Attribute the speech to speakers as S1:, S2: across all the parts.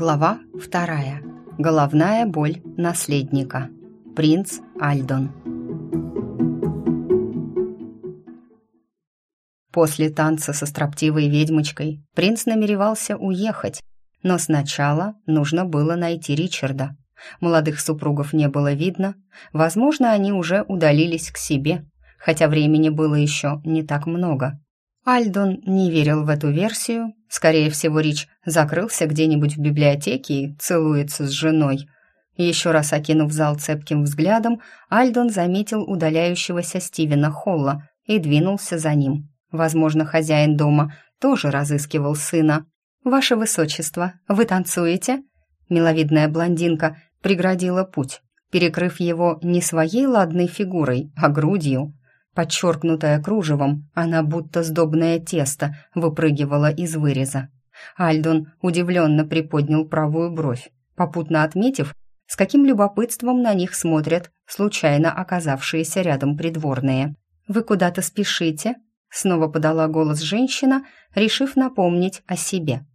S1: Глава вторая. Головная боль наследника. Принц Альдон. После танца со строптивой ведьмочкой принц намеревался уехать, но сначала нужно было найти Ричарда. Молодых супругов не было видно, возможно, они уже удалились к себе, хотя времени было еще не так много. Альдон не верил в эту версию. Скорее всего, Рич закрылся где-нибудь в библиотеке и целуется с женой. Еще раз окинув зал цепким взглядом, Альдон заметил удаляющегося Стивена Холла и двинулся за ним. Возможно, хозяин дома тоже разыскивал сына. «Ваше высочество, вы танцуете?» Миловидная блондинка преградила путь, перекрыв его не своей ладной фигурой, а грудью. Подчеркнутая кружевом, она будто сдобное тесто выпрыгивала из выреза. Альдон удивленно приподнял правую бровь, попутно отметив, с каким любопытством на них смотрят случайно оказавшиеся рядом придворные. «Вы куда-то спешите?» Снова подала голос женщина, решив напомнить о себе.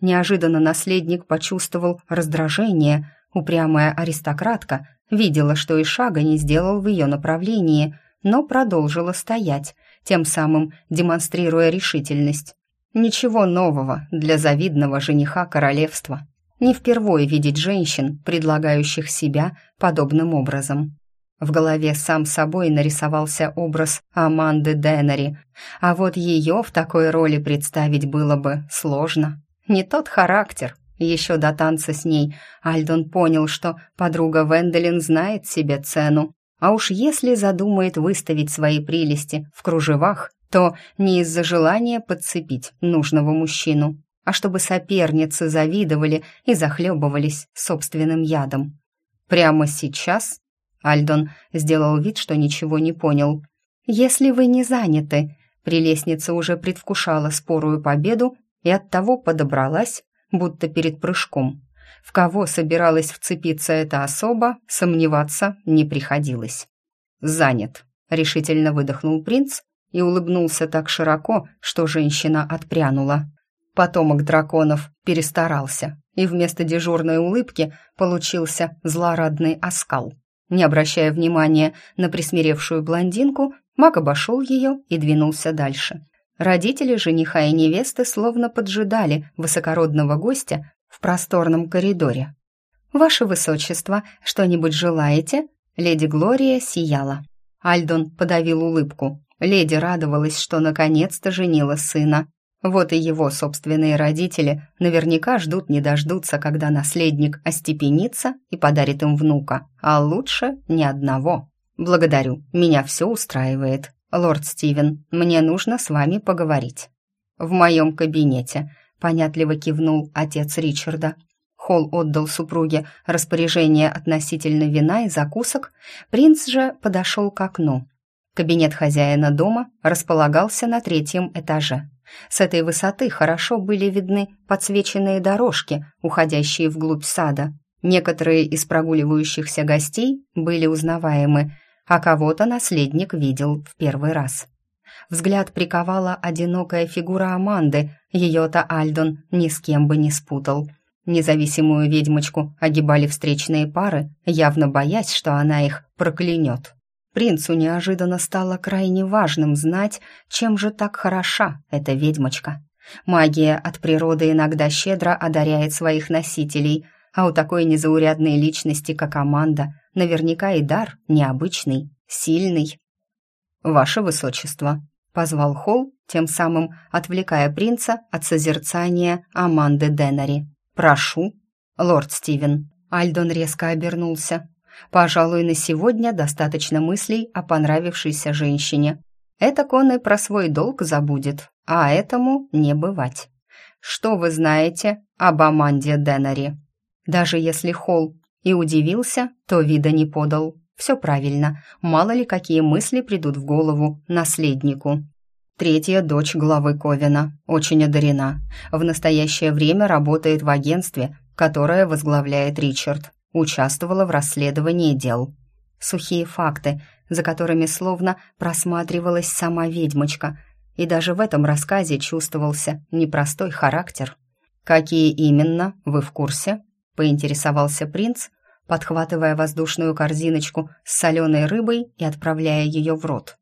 S1: Неожиданно наследник почувствовал раздражение. Упрямая аристократка видела, что и шага не сделал в ее направлении, но продолжила стоять, тем самым демонстрируя решительность. Ничего нового для завидного жениха королевства. Не впервые видеть женщин, предлагающих себя подобным образом. В голове сам собой нарисовался образ Аманды Деннери, а вот ее в такой роли представить было бы сложно. Не тот характер. Еще до танца с ней Альдон понял, что подруга Венделин знает себе цену а уж если задумает выставить свои прелести в кружевах, то не из-за желания подцепить нужного мужчину, а чтобы соперницы завидовали и захлебывались собственным ядом. Прямо сейчас Альдон сделал вид, что ничего не понял. «Если вы не заняты», Прелестница уже предвкушала спорую победу и оттого подобралась, будто перед прыжком. В кого собиралась вцепиться эта особа, сомневаться не приходилось. «Занят», — решительно выдохнул принц и улыбнулся так широко, что женщина отпрянула. Потомок драконов перестарался, и вместо дежурной улыбки получился злорадный оскал. Не обращая внимания на присмиревшую блондинку, маг обошел ее и двинулся дальше. Родители жениха и невесты словно поджидали высокородного гостя в просторном коридоре. «Ваше высочество, что-нибудь желаете?» Леди Глория сияла. Альдон подавил улыбку. Леди радовалась, что наконец-то женила сына. Вот и его собственные родители наверняка ждут не дождутся, когда наследник остепенится и подарит им внука, а лучше ни одного. «Благодарю, меня все устраивает. Лорд Стивен, мне нужно с вами поговорить». «В моем кабинете», понятливо кивнул отец Ричарда. Холл отдал супруге распоряжение относительно вина и закусок, принц же подошел к окну. Кабинет хозяина дома располагался на третьем этаже. С этой высоты хорошо были видны подсвеченные дорожки, уходящие вглубь сада. Некоторые из прогуливающихся гостей были узнаваемы, а кого-то наследник видел в первый раз. Взгляд приковала одинокая фигура Аманды, ее-то Альдон ни с кем бы не спутал. Независимую ведьмочку огибали встречные пары, явно боясь, что она их проклянет. Принцу неожиданно стало крайне важным знать, чем же так хороша эта ведьмочка. Магия от природы иногда щедро одаряет своих носителей, а у такой незаурядной личности, как Аманда, наверняка и дар необычный, сильный. «Ваше Высочество», — позвал Холл, тем самым отвлекая принца от созерцания Аманды Деннери. «Прошу, лорд Стивен». Альдон резко обернулся. «Пожалуй, на сегодня достаточно мыслей о понравившейся женщине. Это он и про свой долг забудет, а этому не бывать. Что вы знаете об Аманде Деннери?» Даже если Холл и удивился, то вида не подал. Все правильно, мало ли какие мысли придут в голову наследнику. Третья дочь главы Ковина, очень одарена. В настоящее время работает в агентстве, которое возглавляет Ричард. Участвовала в расследовании дел. Сухие факты, за которыми словно просматривалась сама ведьмочка. И даже в этом рассказе чувствовался непростой характер. «Какие именно, вы в курсе?» — поинтересовался принц, подхватывая воздушную корзиночку с соленой рыбой и отправляя ее в рот.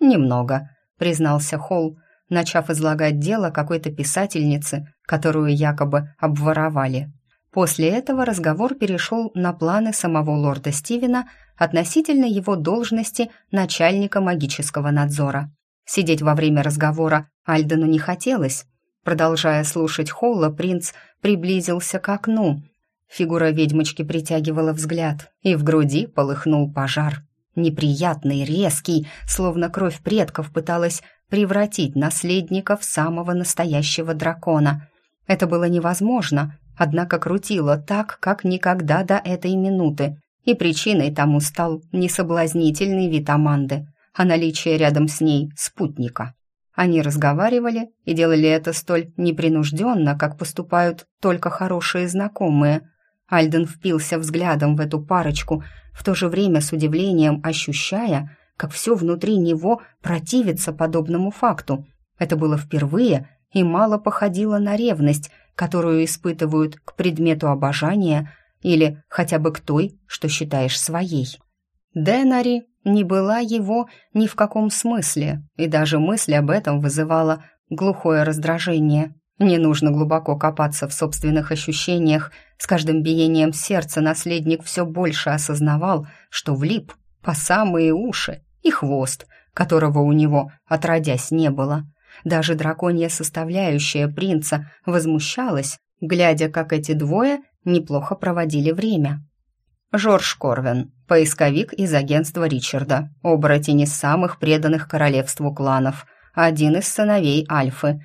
S1: «Немного», — признался Холл, начав излагать дело какой-то писательницы, которую якобы обворовали. После этого разговор перешел на планы самого лорда Стивена относительно его должности начальника магического надзора. Сидеть во время разговора Альдену не хотелось. Продолжая слушать Холла, принц приблизился к окну. Фигура ведьмочки притягивала взгляд, и в груди полыхнул пожар. Неприятный, резкий, словно кровь предков пыталась превратить наследника в самого настоящего дракона. Это было невозможно, однако крутило так, как никогда до этой минуты, и причиной тому стал несоблазнительный вид Аманды, а наличие рядом с ней спутника. Они разговаривали и делали это столь непринужденно, как поступают только хорошие знакомые. Альден впился взглядом в эту парочку, в то же время с удивлением ощущая, как все внутри него противится подобному факту. Это было впервые и мало походило на ревность, которую испытывают к предмету обожания или хотя бы к той, что считаешь своей. Денари не была его ни в каком смысле, и даже мысль об этом вызывала глухое раздражение. Не нужно глубоко копаться в собственных ощущениях. С каждым биением сердца наследник все больше осознавал, что влип по самые уши и хвост, которого у него отродясь не было. Даже драконья составляющая принца возмущалась, глядя, как эти двое неплохо проводили время. Жорж Корвин, поисковик из агентства Ричарда, оборотень из самых преданных королевству кланов, один из сыновей Альфы,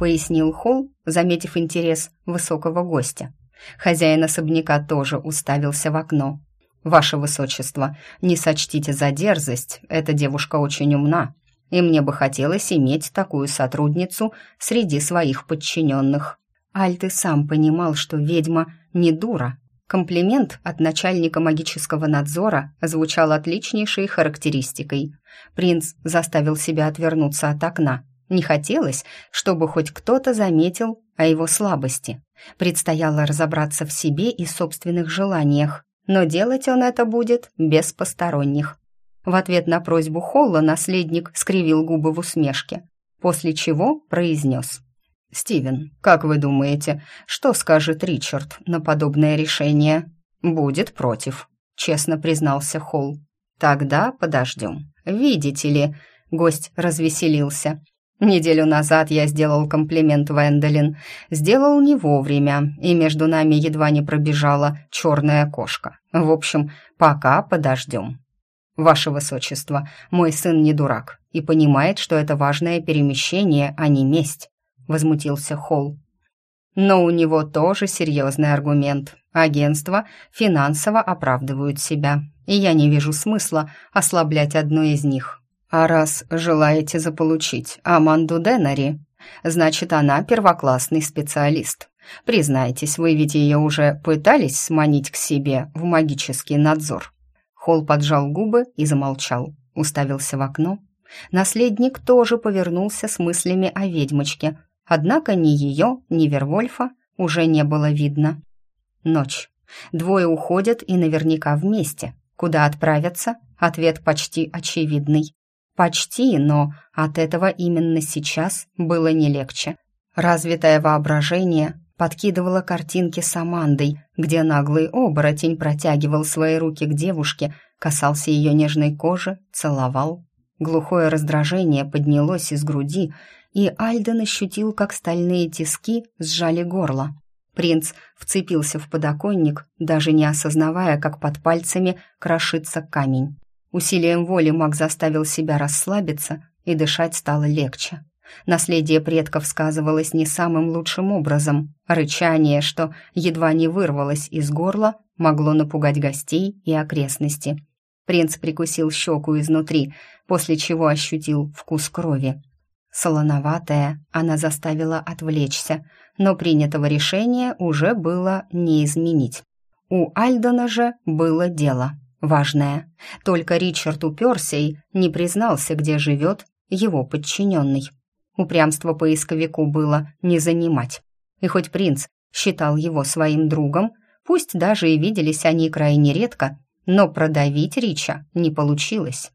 S1: пояснил Холл, заметив интерес высокого гостя. Хозяин особняка тоже уставился в окно. «Ваше высочество, не сочтите за дерзость, эта девушка очень умна, и мне бы хотелось иметь такую сотрудницу среди своих подчиненных». Альт и сам понимал, что ведьма не дура. Комплимент от начальника магического надзора звучал отличнейшей характеристикой. Принц заставил себя отвернуться от окна. Не хотелось, чтобы хоть кто-то заметил о его слабости. Предстояло разобраться в себе и собственных желаниях, но делать он это будет без посторонних. В ответ на просьбу Холла наследник скривил губы в усмешке, после чего произнес. «Стивен, как вы думаете, что скажет Ричард на подобное решение?» «Будет против», — честно признался Холл. «Тогда подождем. Видите ли...» — гость развеселился. Неделю назад я сделал комплимент Венделин. Сделал не вовремя, и между нами едва не пробежала черная кошка. В общем, пока подождем. Ваше Высочество, мой сын не дурак и понимает, что это важное перемещение, а не месть, возмутился Холл. Но у него тоже серьезный аргумент. Агентства финансово оправдывают себя, и я не вижу смысла ослаблять одно из них. А раз желаете заполучить Аманду Денари, значит, она первоклассный специалист. Признайтесь, вы ведь ее уже пытались сманить к себе в магический надзор. Холл поджал губы и замолчал, уставился в окно. Наследник тоже повернулся с мыслями о ведьмочке, однако ни ее, ни Вервольфа уже не было видно. Ночь. Двое уходят и наверняка вместе. Куда отправятся? Ответ почти очевидный. Почти, но от этого именно сейчас было не легче. Развитое воображение подкидывало картинки с Амандой, где наглый оборотень протягивал свои руки к девушке, касался ее нежной кожи, целовал. Глухое раздражение поднялось из груди, и Альден ощутил, как стальные тиски сжали горло. Принц вцепился в подоконник, даже не осознавая, как под пальцами крошится камень. Усилием воли маг заставил себя расслабиться, и дышать стало легче. Наследие предков сказывалось не самым лучшим образом. Рычание, что едва не вырвалось из горла, могло напугать гостей и окрестности. Принц прикусил щеку изнутри, после чего ощутил вкус крови. Солоноватая, она заставила отвлечься, но принятого решения уже было не изменить. У Альдона же было дело важное. Только Ричард уперся и не признался, где живет его подчиненный. Упрямство поисковику было не занимать. И хоть принц считал его своим другом, пусть даже и виделись они крайне редко, но продавить Рича не получилось.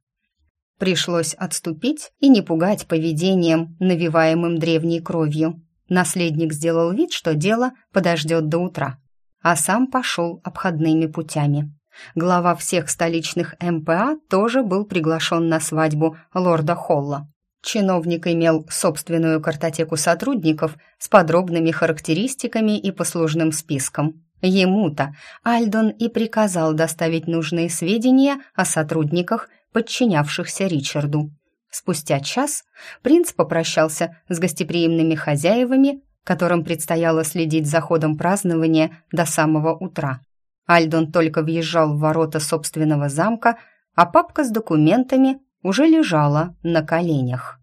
S1: Пришлось отступить и не пугать поведением, навиваемым древней кровью. Наследник сделал вид, что дело подождет до утра, а сам пошел обходными путями. Глава всех столичных МПА тоже был приглашен на свадьбу лорда Холла. Чиновник имел собственную картотеку сотрудников с подробными характеристиками и послужным списком. Ему-то Альдон и приказал доставить нужные сведения о сотрудниках, подчинявшихся Ричарду. Спустя час принц попрощался с гостеприимными хозяевами, которым предстояло следить за ходом празднования до самого утра. Альдон только въезжал в ворота собственного замка, а папка с документами уже лежала на коленях.